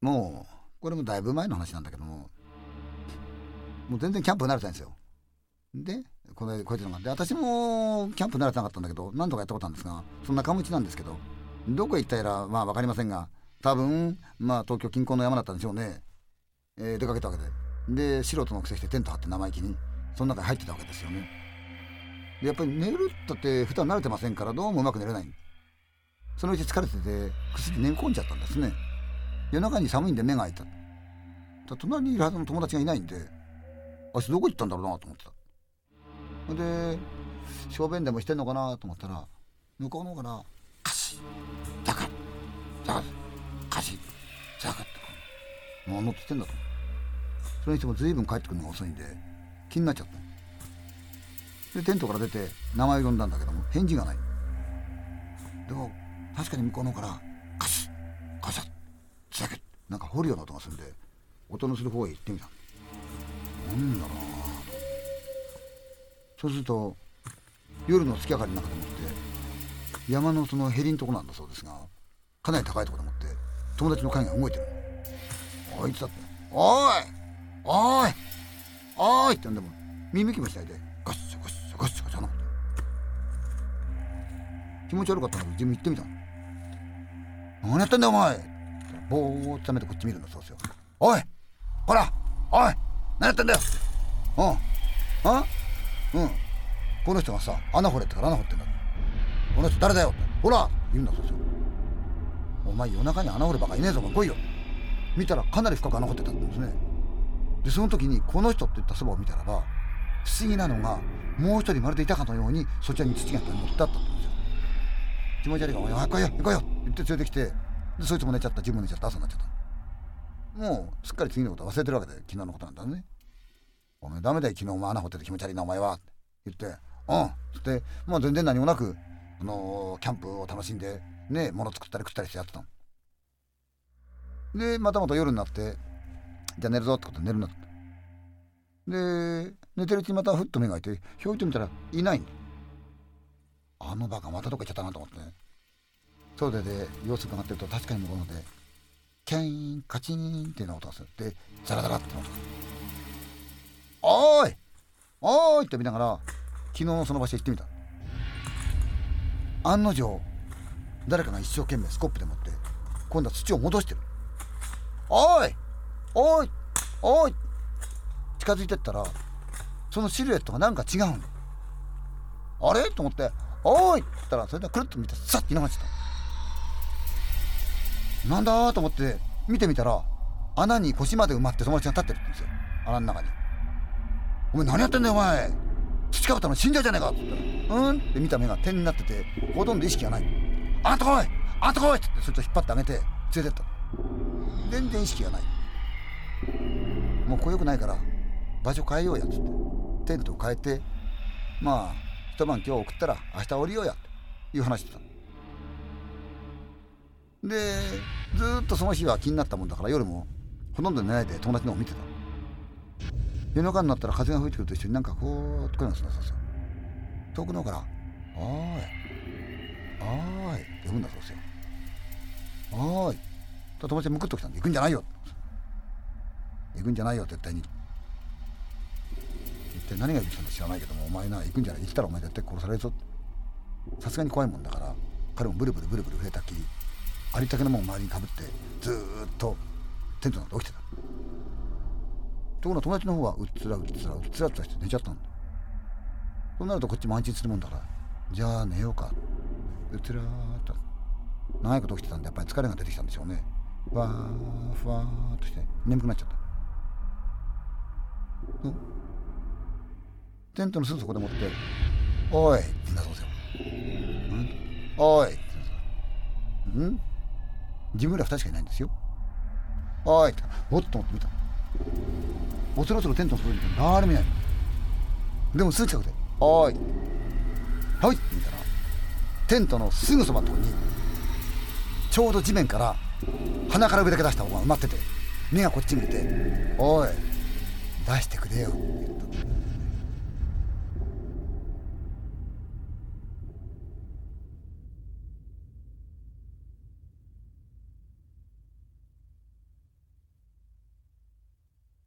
もうこれもだいぶ前の話なんだけどももう全然キャンプ慣れてないんですよ。でこれこうやってのがで私もキャンプ慣れてなかったんだけど何度かやったことあるんですがそんな感じなんですけどどこへ行ったやらまあ分かりませんが多分まあ東京近郊の山だったんでしょうね、えー、出かけたわけで。で素人のくせしてテント張って生意気にその中に入ってたわけですよね。でやっぱり寝るったって普段慣れてませんからどうもうまく寝れない。そのうち疲れてて薬寝込んじゃったんですね。夜中に寒いんで目が開いた。隣にいるはずの友達がいないんであいつどこ行ったんだろうなと思ってた。で小便でもしてんのかなと思ったら向こうの方から「カシザカザカカシザカ」って何のって言ってんだと。それにしても随分帰ってくるのが遅いんで気になっちゃった。でテントから出て名前を呼んだんだけども返事がない。でも確かに向こうの方から「なんか掘るような音がするんで音のする方へ行ってみた。なんだろうな。そうすると夜の月明かりの中でもって山のそのへりんとこなんだそうですがかなり高いところでもって友達の影が動いてるあいつだって「おいおいおい!」って言うんでも耳きもしないでガッシャガッシャガッシャガシャな気持ち悪かったので自分行ってみた何やってんだお前。ぼーっとめてこっち見るんだそうですよ。おいほらおい何やってんだよ。うん。あ？うん。この人がさ穴掘れってから穴掘ってんだこの人誰だよって。ほら言うんだそうですよ。お前夜中に穴掘るばかいねえぞ来いよ。見たらかなり深く穴掘ってたんですね。でその時にこの人って言ったそばを見たらば不思議なのがもう一人まるでいたかのようにそちらに土が持ってあったんですよ。気持ち悪いから「おい行こいよ行こいよ」って言って連れてきてでそいつも寝ちゃった。自分も寝ちゃった。朝になっちゃったもうすっかり次のこと忘れてるわけで昨日のことなんだね。お前ダメだよ昨日お前穴掘ってて気持ち悪いなお前は。って言ってうん。つってまあ全然何もなくあのー、キャンプを楽しんでね物作ったり食ったりしてやってたの。でまたまた夜になってじゃあ寝るぞってことで寝るなって。で寝てるうちにまたふっと目が開いてひょいと見たらいないんあのバカまたどっか行っちゃったなと思ってね。そうでで様子伺ってると確かに向こうのでキャインカチンっていうような音がする。でザラザラって音がおーい！おーい！って見ながら昨日のその場所行ってみた。案の定誰かが一生懸命スコップで持って今度は土を戻してる。おい！おい！おい！近づいてったらそのシルエットがなんか違うんあれ？と思って「おい!」って言ったらそれでくるっと見てさっといなくなっちゃった。なんだと思って見てみたら穴に腰まで埋まって友達が立ってるんですよ。穴の中に「お前何やってんだよお前。土かぶったの死んじゃうじゃねえか」って言ったら「うん?」って見た目が点になっててほとんど意識がない「あんた来い！あんた来い!」って言ってそいつを引っ張ってあげて連れてった。全然意識がない。もうこれよくないから場所変えようやっつって。テントを変えてまあ一晩今日送ったら明日降りようやという話でた。でずっとその日は気になったもんだから夜もほとんど寝ないで友達の方見てた。夜中になったら風が吹いてくると一緒になんかこうっと声がするんですよ遠くの方から「おーいおーい」って呼ぶんだそうですよ「おーい」と友達がむくっときたんで「行くんじゃないよ」行くんじゃないよ絶対に。一体何が言ったのか知らないけどもお前な行くんじゃない。生きたらお前絶対殺されるぞ。さすがに怖いもんだから彼もブルブルブルブル増えたき。りありったけのもん周りにかぶってずっとテントの中で起きてた。ところが友達の方はうっつらうっつらうっつらうっつらして寝ちゃったんだそうなるとこっちも安心するもんだからじゃあ寝ようか。うっつらーっと。長いこと起きてたんでやっぱり疲れが出てきたんでしょうね。ふわーふわーっとして眠くなっちゃった。テントのすぐそこでもって「おい」って言うんだそうですよ「おい」って言うんですん。自分ら二人しかいないんですよ「おい」っておっと思って見た。恐る恐るテントの外にいて誰もいないでもすぐ近くで「おい」「はい」って見たらテントのすぐそばのとこにちょうど地面から鼻から上だけ出した方が埋まってて目がこっち向いて「おい出してくれよ」って言った。